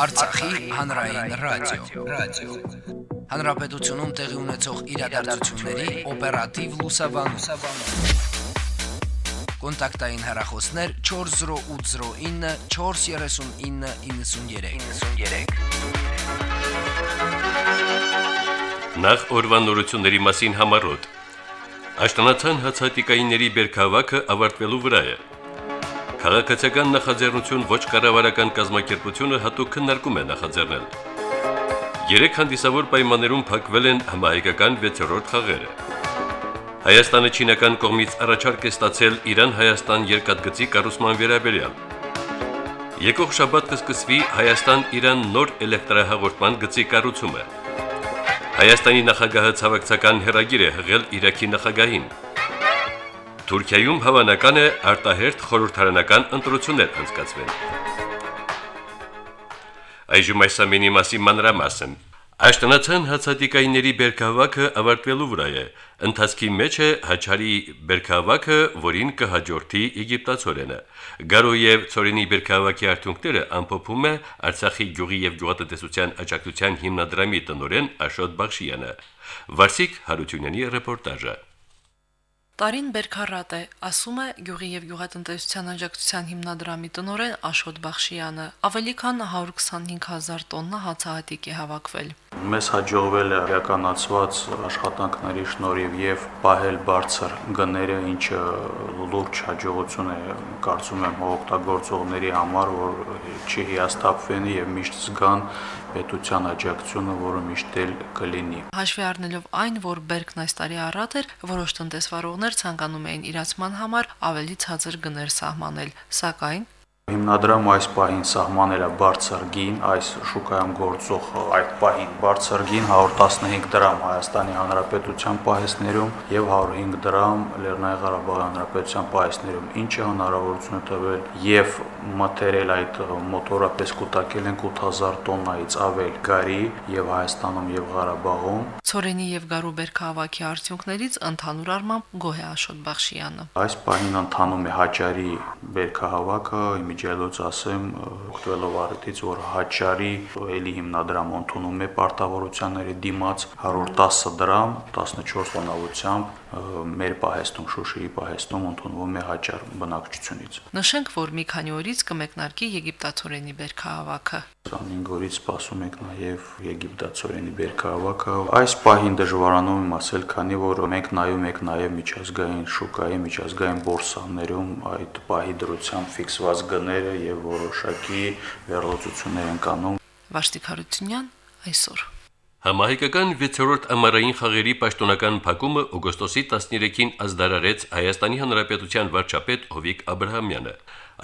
Արցախի հանրային ռադիո, ռադիո։ Հանրապետությունում տեղի ունեցող իրադարձությունների օպերատիվ լուսաբանում։ Կոնտակտային հեռախոսներ 40809 43993։ 93։ Նախ օրվանորությունների մասին համարոտ։ Աշտանացան հացահատիկայինների բերքահավաքը ավարտվելու վրա է։ Քաղաքացիական նախաձեռնություն ոչ կառավարական կազմակերպությունը հատուկ քննարկում է նախաձեռնել։ Երեք հանդիսավոր պայմաններում փակվել են համահայկական 6-րդ խաղերը։ Հայաստանը չինական կողմից առաջարկ է ստացել Իրան-Հայաստան երկաթգծի կառուցման վերաբերյալ։ Եկող շաբաթ կսկսվի Հայաստան-Իրան նոր էլեկտրահաղորդման գծի կառուցումը։ Հայաստանի նախագահը ցավակցական հերագիր է հղել Իրաքի նախագահին։ Թուրքիայում հավանական է արտահերթ խորհրդարանական ընտրություններ անցկացվեն։ Այժմ այս ամենի մասին մանրամասն։ Աշտանացան հացադիկայինների բերքահավաքը ավարտվելու վրա է։ Ընթացքի մեջ է Հաչարի բերքահավաքը, որին կհաջորդի Եգիպտացորենը։ Գարո եւ Ծորինի բերքահավաքի արդյունքները ամփոփում է Արցախի գյուղի եւ գյուղատնտեսության աջակցության հիմնադրամի տնօրեն Աշոտ Բախշյանը։ Վարսիկ Հարությունյանի ռեպորտաժը։ Տարին Բերքարատ է, ասում է Գյուղի եւ Գյուղատնտեսության աջակցության հիմնադրամի տնօրեն Աշոտ Բախշյանը։ Ավելի քան 125000 տոննա հացահատիկ է հավաքվել։ Մեզ հաջողվել է իրականացված աշխատանքների շնորհիվ եւ պահել բարձր գները, ինչը լուրջ հաջողություն է, կարծում եմ, օգտագործողների համար, որ չհիասթափվեն եւ միշտ զգան պետության աջակցությունը, որը միշտ էլ կլինի։ Հաշվի առնելով այն, որ Բերքն այս տարի առատ էր, որոշ տնտեսվարողներ ցանկանում էին իրացման համար ավելի ցածր գներ սահմանել, սակայն Հիմնադրամը այս պահին սահմանել է բարձր գին, այս շուկայում գործող այդ պահին բարձր գին 115 դրամ Հայաստանի Հանրապետության պահեսներում եւ 105 դրամ Լեռնային Ղարաբաղի Հանրապետության պահեսներում, ինչը հնարավորություն է տվել եւ մթերել այդ մոտորապես կուտակել են 8000 տոննայից ավել գարի եւ Հայաստանում եւ Ղարաբաղում։ Ցորենի եւ Գարուբեր քաղաքի արդյունքներից ընդհանուր առմամբ գոհ է Աշոտ Բախշյանը։ Այս պահին ընթանում է Հաճարի բերքահավաքը, իմիջիալոց ասեմ, օգտվելով առիթից, որ Հաճարի էլի հիմնադրամ ընդունում է պարտավորությունների դիմաց 110 դրամ 14 տոնավությամբ մեր պահեստում Շուշիի պահեստում ընդունվում է Հաճար բնակչությունից։ Նշենք, որ մի քանի օրից կմեկնարկի Եգիպտացորենի բերքահավաքը։ 25 օրից սպասում ենք նաև Եգիպտացորենի բերքահավաքը։ Այս պահին դժվարանում եմ ասել, քանի որ մենք նայում ենք նաև միջազգային շուկայի, միջազգային բորսաներում այդ պահի դրությամբ ֆիքսված գները եւ որոշակի վերլուծություններ են կանում։ Վաշտիկ Հարությունյան այսօր Համահայկական 6-րդ ամառային խաղերի պաշտոնական փակումը օգոստոսի 13-ին ազդարարեց Հայաստանի Հանրապետության վարչապետ Հովիկ Աբ รา համյանը։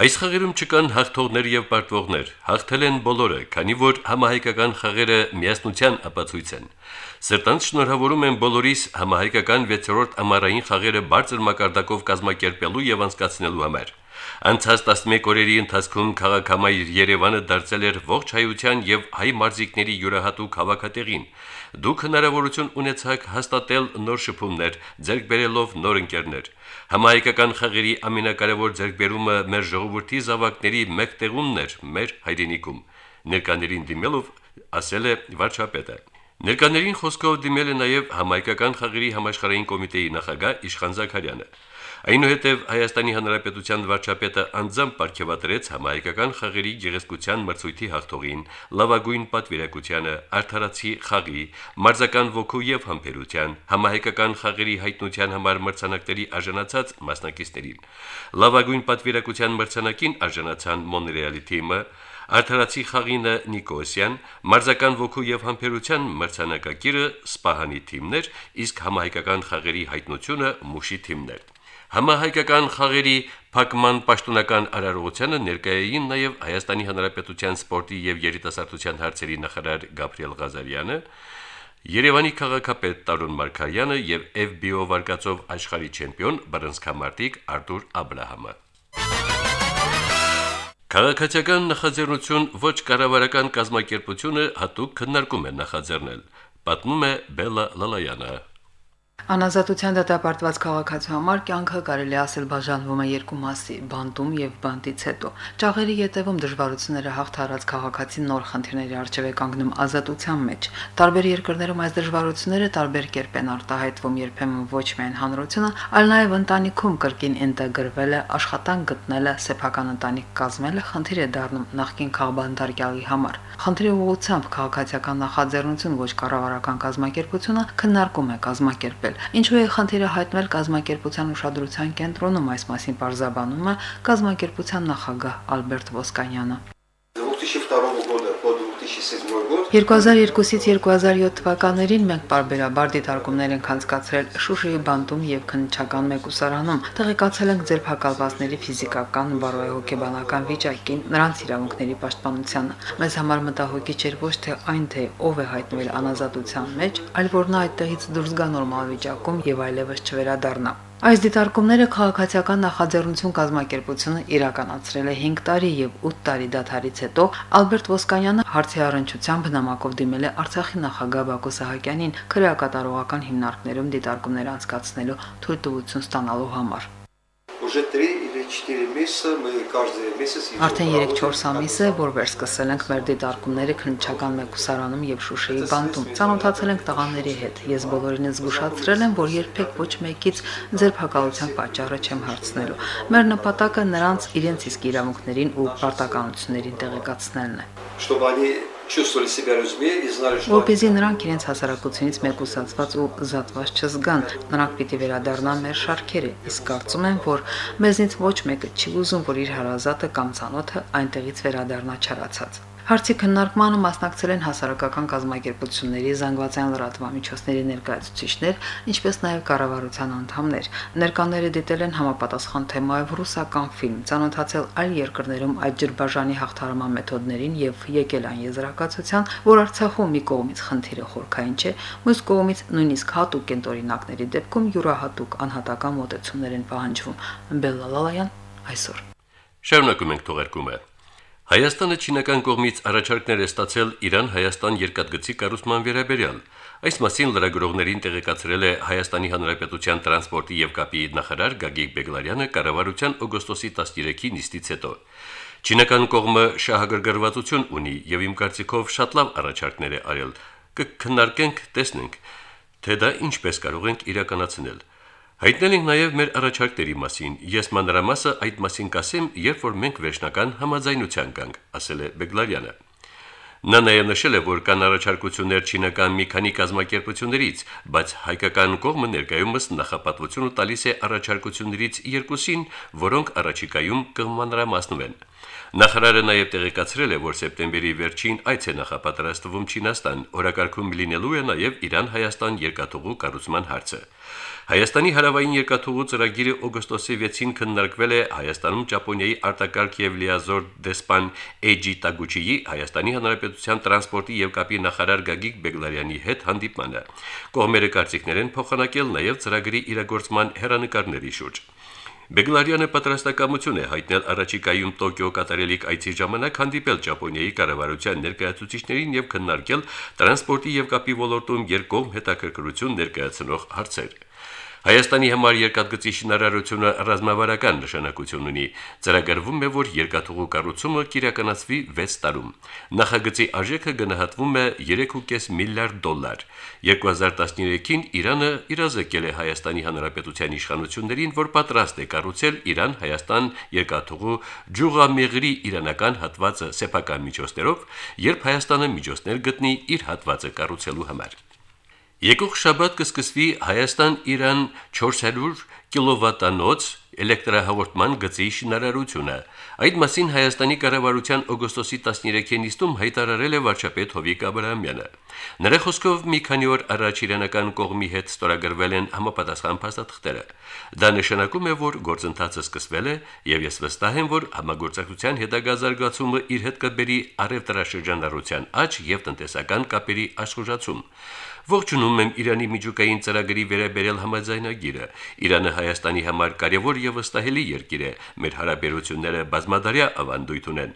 Այս խաղերում չկան հաղթողներ եւ պարտվողներ, հաղթել են բոլորը, քանի որ համահայկական խաղերը միասնության ապացույց են։ Սրտանց շնորհավորում են բոլորիս համահայկական 6-րդ ամառային խաղերը բարձր մակարդակով կազմակերպելու եւ անցկացնելու համար։ Անցած 11 օրերի ընթացքում քաղաքամայր Երևանը դարձել էր ողջ հայության եւ հայ մարզիկների յուրահատուկ հավաքատեղին։ Դուք հնարավորություն ունեցաք հաստատել նոր շփումներ, ձեռք բերելով նոր ընկերներ։ Համահայկական խաղերի ամենակարևոր ձեռքբերումը մեր ժողովրդի զավակների մեկտեղումն էր մեր հայրենիքում։ Ներկաներին դիմելով ասել է վարչապետը։ Ներկաներին խոսքով դիմել է նաև համայկական խաղերի համաշխարհային կոմիտեի նախագահ Իշխան Զաքարյանը։ Այնուհետև Հայաստանի Հանրապետության վարչապետը անձամբ ապարգևատրեց համահայկական խաղերի գեղեցկության մրցույթի հաղթողին, լավագույն պատվիրակությանը, արդարացի խաղի, մարզական ոգու եւ համբերության, համահայկական խաղերի հայտնության համար մրցանակների արժանացած մասնակիցներին։ Լավագույն պատվիրակության մրցանակին արժանացան Մոնրեալի թիմը, Արդարացի խաղինը Նիկոսյան, մարզական ոգու եւ համբերության մրցանակակիրը Սպահանի թիմներ, իսկ համահայկական խաղերի հայտնությունը Մուշի թիմներ։ Համահայկական խաղերի փակման պաշտոնական արարողությանը ներկայային նաև Հայաստանի Հանրապետության սպորտի եւ երիտասարդության հարցերի նախարար Գաբրիել Ղազարյանը, Երևանի քաղաքապետ Տարոն Մարկարյանը եւ FBO վարկածով աշխարհի չեմպիոն բռնցքամարտիկ Արտուր Աբ รา համը։ Քաղաքացիական նախաձեռնություն ոչ կառավարական կազմակերպությունը հատուկ քննարկում է նախաձեռնել, պատմում է Բելա Լալայանը։ Անազատության դատապարտված քաղաքացու համար կյանքը կարելի ասել բաժանվում է երկու մասի՝ բանտում եւ բանտից հետո։ Ճաղերի յետևում դժվարությունները հաղթարած քաղաքացին նոր խնդիրների առջև է կանգնում ազատության մեջ։ Տարբեր երկրներում այս դժվարությունները տարբեր կերպ են արտահայտվում, երբեմն ոչ միայն հանրությունը, այլ նաեւ ընտանիքում կրկին ինտեգրվելը, աշխատանք գտնելը, սեփական ընտանիք կազմելը խնդիր է դառնում նախկին քաղբանդարկյալի համար։ Խնդրի ուղղությամբ քաղաքացիական նախաձեռնություն ոչ կառավարական կազմակերպությունը քննարկում է կազմակերպել Ինչու է խնդիրը հայտնել կազմակերպության ուշադրության կենտրոնում այս մասին բարձաբանում է կազմակերպության նախագահ Ալբերտ Ոսկանյանը 2002 года по 2007 год 2002-ից 2007 թվականներին մենք բարբերաբար դիտարկումներ ենք անցկացրել Շուշիի բանտում եւ քննչական մեկուսարանում։ Տեղեկացել ենք ձերբակալվածների ֆիզիկական, բարոյհոգեբանական վիճակին, նրանց իրավունքների պաշտպանությանը։ Մեզ համար մտահոգիչ էր ոչ թե այն, թե ով է հայտնվել անազատության մեջ, այլ որ նա այդտեղից դուրս գա նորմալ վիճակում եւ այլևս չվերադառնա։ Այս դիտարկումները քաղաքացիական նախաձեռնություն կազմակերպությունը իրականացրել է 5 տարի եւ 8 տարի դադարից հետո Ալբերտ Ոսկանյանը հարցի առնչությամբ բնամակով դիմել է Արցախի նախագահ Բակո Սահակյանին քրեակատարողական հիմնարկներում դիտարկումներ անցկացնելու թույլտվություն ստանալու համար։ уже 3 или 4 месяца мы каждый месяц Արդեն 3-4 ամիս է, որ վերսկսել ենք մեր դիտարկումները քննչական մեկուսարանում եւ Շուշիի բանտում։ Ցանոթացել ենք տղաների հետ։ Ես բոլորին զգուշացրել եմ, որ երբեք ոչ մեկից ձերբակալության պատճառը չեմ հարցնելու։ Մեր նպատակը նրանց իրենց իսկ իրավունքներին ու պարտականություններին տեղեկացնելն է։ чтобы они Որպեսզի նրանք իրենց հասարակությունից մեկուսացված ու զատված չզգան, նրանք պիտի վերադառնան մեր շարքերը, իսկ կարծում եմ, որ մեզնից ոչ մեկը չի ուզում, որ իր հարազատը կամ ցանոթը այնտեղից վերադառնա չարացած։ Հարցի քննարկմանը մասնակցել են հասարակական կազմակերպությունների, զանգվածային լրատվամիջոցների ներկայացուցիչներ, ինչպես նաև կառավարության անդամներ։ Ներկաները դիտել են համապատասխան թեմայով ռուսական ֆիլմ, ցանոթացել այլ երկրներում այդ ջրբաժանի հաղթարման մեթոդներին եւ եկել այն եզրակացության, որ Արցախում մի կողմից խնդիրը խորքային չէ, մյուս կողմից նույնիսկ հատուկ կենտորինակների դեպքում յուրահատուկ անհատական մոտեցումներ են պահանջվում։ Բելլալալայան այսօր Շարունակում ենք թողարկումը։ Հայաստանը չինական կողմից առաջարկներ է ստացել Իրան-Հայաստան երկաթգծի կառուցման վերաբերյալ։ Այս մասին լրագրողներին տեղեկացրել է Հայաստանի Հանրապետության տրանսպորտի եւ կապի նախարար Գագիկ Բեգլարյանը կառավարության օգոստոսի 13-ի նիստից հետո։ Չինական կողմը շահագրգռվածություն ունի եւ իմ կարծիքով շատ լավ առաջարկներ է արել։ Կքննարկենք, տեսնենք, թե դա ինչպես կարող ենք իրականացնել։ Հայտնել ենք նաև մեր առաջարկների մասին։ Ես մանրամասը այդ մասին կասեմ, երբ որ մենք վերջնական համաձայնության կանք, ասել է Բեգլարյանը։ Նա նաև նշել է, որ կան առաջարկություններ չինական մի քանի կազմակերպություններից, բայց հայկական կողմը ներկայումս նախապատվությունը տալիս է առաջարկություններից երկուսին, որոնք առաջիկայում կմանրամասնվեն։ Նախարարը նաև տեղեկացրել է, որ սեպտեմբերի վերջին այց է նախապատրաստվում Չինաստան, օրակարգում լինելու է նաև Իրան-Հայաստան երկաթուղու կառուցման հարցը։ Հայաստանի հարավային երկաթուղու ծրագիրը օգոստոսի 6-ին քննարկվել է Հայաստանում Ճապոնիայի արտակարգ եւ լիազոր դեսպան Էջի Տագուչիի Հայաստանի Հանրապետության տրանսպորտի եւ կապի նախարար Գագիկ Բեգլարյանի հետ հանդիպմանը։ Կողմերը կարծիքներ են փոխանակել նաեւ ծրագրի իրագործման հերանեկարների շուրջ։ Բեգլարյանը պատրաստակամություն է հայտնել առաջիկայում Տոկիո կատարելիք այցի ժամանակ հանդիպել Ճապոնիայի կառավարության ներկայացուցիչներին եւ քննարկել տրանսպորտի եւ կապի ոլորտում երկկողմ հետաքրքրություն ներկայացնող հարցեր։ Հայաստանի համար երկաթգծի շինարարությունը ռազմավարական նշանակություն ունի։ Ծրագրվում է, որ երկաթուղու կառուցումը կիրականացվի 6 տարում։ Նախագծի արժեքը գնահատվում է 3.5 միլիարդ դոլար։ 2013-ին Իրանը իրազեկել է Հայաստանի Հանրապետության իշխանություններին, որ պատրաստ է կառուցել Իրան-Հայաստան երկաթուղու Ջուղամեղրի իրանական հատվածը սեփական միջոցներով, երբ Հայաստանը միջոցներ գտնի իր հատվածը կառուցելու համար։ Եկող շաբաթ կսկսվի Հայաստան-Իրան 400 կիլովատանոց էլեկտրահաղորդման գծի շինարարությունը։ Այդ մասին Հայաստանի կառավարության օգոստոսի 13-ին նիստում հայտարարել է վարչապետ Հովիկ Աբրահամյանը։ Նրա խոսքով մի քանի օր առաջ իրանական կողմի հետ ստորագրվել են համապատասխան փաստաթղթերը։ Դա նշանակում է, որ գործընթացը սկսվել է, եւ ես վստահ եմ, որ համագործակցության հետագա զարգացումը իր հետ կբերի առևտրաշրջանառության աճ եւ տնտեսական կապերի աշխուժացում։ Ողջունում եմ Իրանի միջուկային ծրագրի վերաբերյալ համաձայնագիրը։ Իրանը Հայաստանի համար կարևոր եւ վստահելի երկիր է։ Մեր հարաբերությունները բազմադարյա ավանդույթ ունեն։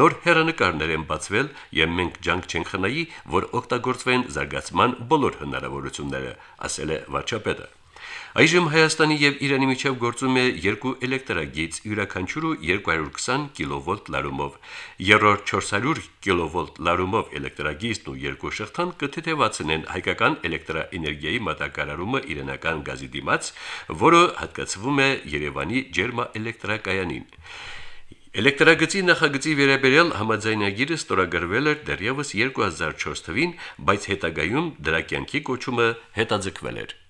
Նոր հերանեկարներ են բացվել եւ մենք ջանք չենք խնայի, որ օգտագործվեն զարգացման բոլոր հնարավորությունները, ասել է վարչապետը։ Այժմ Հայաստանի եւ Իրանի միջև գործում է երկու էլեկտրագիծ, յուրաքանչյուրը 220 կիլովոլտ լարումով։ Երրորդ 400 կիլովոլտ լարումով էլեկտրագիծն ու երկու շղթան կթեթևացնեն հայկական էլեկտրաէներգիայի մատակարարումը իրանական գազի դիմաց, որը հատկացվում է Երևանի ջերմաէլեկտրակայանին։ Էլեկտրագծի նախագծի վերաբերյալ համաձայնագիրը ստորագրվել էր դեռևս 2004 թվականին, բայց հետագայում դրա կյանքի կոչումը հետաձգվել էր։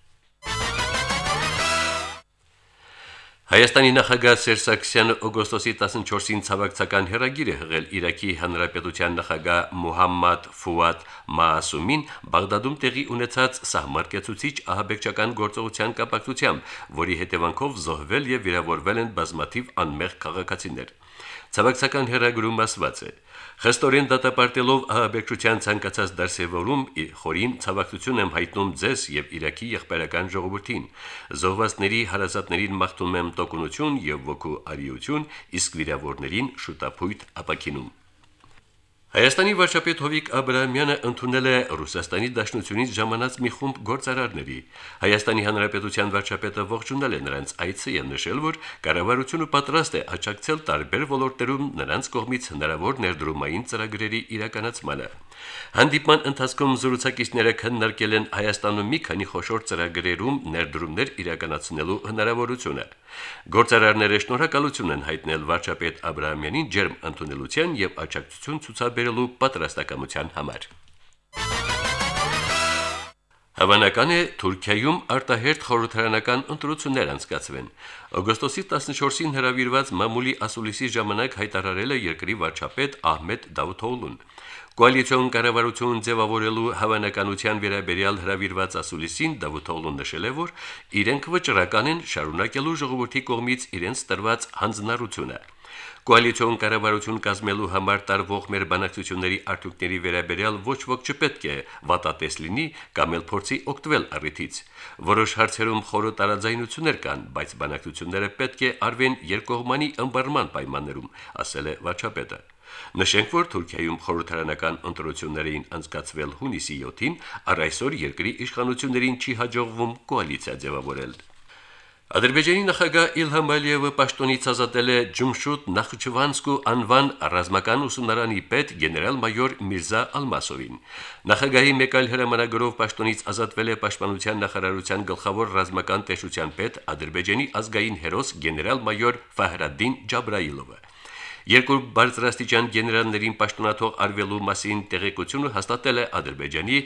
Հայաստանի նախագահ Սերժ Սարգսյանը օգոստոսի 14-ին ցավակցական հերագիր է հղել Իրաքի հանրապետության նախագահ Մուհամմադ Ֆուադ Մասումին Բաղդադում տեղի ունեցած սահմարկեցուցիչ ահաբեկչական գործողության կապակցությամբ, որի հետևանքով զոհվել եւ վիրավորվել են բազմաթիվ անմեղ քաղաքացիներ։ Ցավակցական հերագրում ասված է. Խստորեն դատապարտելով ահաբեկչության ցանկացած դարսևորում խորին ցավակցություն եմ հայտնում ձեզ եւ Իրաքի եղբայրական ժողովրդին։ Զոհվածների հարազատներին մաղթում եմ տոկունություն եւ ոգու արիություն, իսկ վիրավորներին շուտապույտ ապակինում։ Հայաստանի վարչապետ Հովիկ Աբրահամյանը ընդունել է Ռուսաստանի Դաշնությունից ժամանած մի խումբ գործարարների։ Հայաստանի Հանրապետության վարչապետը ողջունել է նրանց այցը եւ նշել, որ կառավարությունը պատրաստ է աջակցել տարբեր ոլորտերում նրանց կողմից հնարավոր ներդրումային ծրագրերի իրականացմանը։ Հանդիպման ընթացքում զրուցակիցները քննարկել են Հայաստանում մի քանի խոշոր ծրագրերում ներդրումներ իրականացնելու հնարավորությունը։ Գործարարները շնորհակալություն են հայտնել վարչապետ Աբ รา համյանին ջերմ ընդունելության եւ աջակցություն ցուցաբերելու պատրաստակամության համար։ Հավանական է Թուրքիայում արտահերթ խորհրդարանական ընտրություններ անցկացվեն։ Օգոստոսի 14-ին հրավիրված մամուլի ասուլիսի ժամանակ հայտարարել է երկրի վարչապետ Ահմեդ Դավութօղլուն։ Կոալիցիոն կառավարություն ձևավորելու հավանականության վերաբերյալ հրավիրված ասուլիսին Դավութօղլուն նշել է, որ իրենք վճռական են շարունակելու ժողովրդի կողմից իրենց տրված հանձնառությունը։ Կոալիցիոն կառավարություն կազմելու համար տարվող մեր բանակցությունների արդյունքների վերաբերյալ ոչ ոք չպետք է վատատես լինի կամ էլ փորձի օգտվել առիթից։ Որոշ հարցերում խորը տարաձայնություններ կան, բայց բանակցությունները պետք է արվեն երկկողմանի ըմբռնման պայմաններում, ասել է վարչապետը։ Նշենք, որ Թուրքիայում խորհրդարանական ընտրություններին անցկացվել հունիսի 7-ին, առ այսօր երկրի իշխանություններին չի հաջողվում կոալիցիա ձևավորել։ Ադրբեջանի նախագահ Իլհամ Ալիևը պաշտոնից ազատել է Ջումշուտ Նախճիվանսկու անվան ռազմական ուսումնարանի պետ գեներալ-մայոր Միրզա Ալմասովին։ Նախագահի մեկ այլ հրամանագրով պաշտոնից ազատվել է Պաշտպանության նախարարության գլխավոր ռազմական տեսության պետ Ադրբեջանի ազգային հերոս գեներալ-մայոր Ֆահրադին Ջաբրայիլովը։ Երկու բարձրաստիճան գեներալներին պաշտոնաթող արվելու մասին տեղեկությունը հաստատել է Ադրբեջանի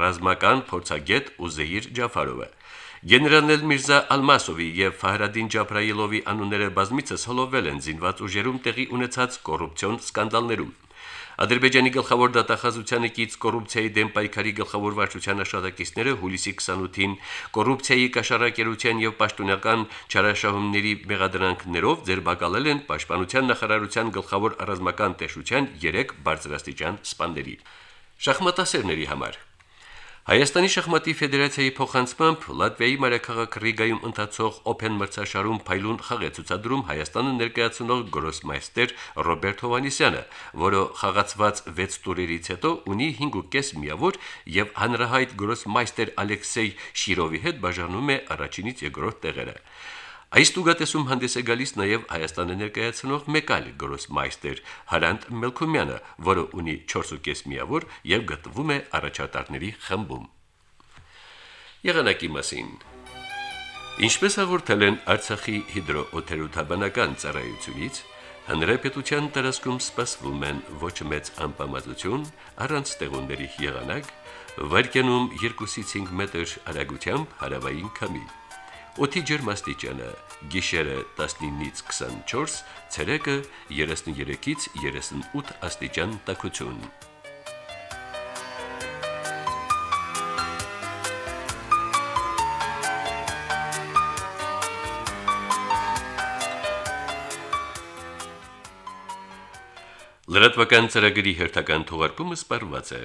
ռազմական փորձագետ Ուզեիր Ջաֆարովը։ Գեներալ Միրզա Ալմասովի եւ Ֆահրադին Ջաբրայիլովի անունները բազմիցս հոլովել են զինված ուժերում տեղի ունեցած կոռուպցիոն սկանդալներում։ Ադրբեջանի գլխավոր դատախազությանը կից կոռուպցիայի դեմ պայքարի գլխավոր վարչության աշխատակիցները հուլիսի 28-ին կոռուպցիայի կաշառակերության եւ պաշտոնական չարաշահումների մեղադրանքներով ձերբակալել են Պաշտպանության նախարարության գլխավոր ռազմական տեսության 3 բարձրաստիճան սպաների։ Շախմատասերների համար Հայաստանի շախմատի ֆեդերացիայի փոխանցմամբ Լատվիայի մայրաքաղաք Ռիգայում ընթացող Open մրցաշարում փայլուն խաղեցուցադրում Հայաստանը ներկայացնող գրոսմայստեր Ռոբերտ Հովանիսյանը, որը խաղացված 6 տուրերից հետո ունի 5.5 միավոր եւ հանրահայտ գրոսմայստեր Ալեքսեյ Շիրովի հետ բաժանում է առաջինից երկրորդ տեղերը։ Այս տուգատեսում հանդես է գալիս նաև Հայաստանը ներկայացնող մեկ այլ գրոսմայստեր Հարանտ Մելքումյանը, որը ունի 4.5 միավոր եւ գտնվում է առաջատարների խմբում։ Եղանակի մասին. Ինչպես հաղորդել են Արցախի հիդրոօթերոթաբանական ծառայությունից, Հանրապետության տարածքում սպասվում են ոչ մեծ անպամատություն, առանց ստեղունների եղանակ, վարկյանում 2-ից 5 մետր արագությամբ հարավային քամի։ Օդի ջերմաստիճանը՝ գիշերը 19-ից 24, ցերեկը 33-ից 38 աստիճան տաքություն։ Լրատվական ծրագրի հերթական թողարկումը սպառված է։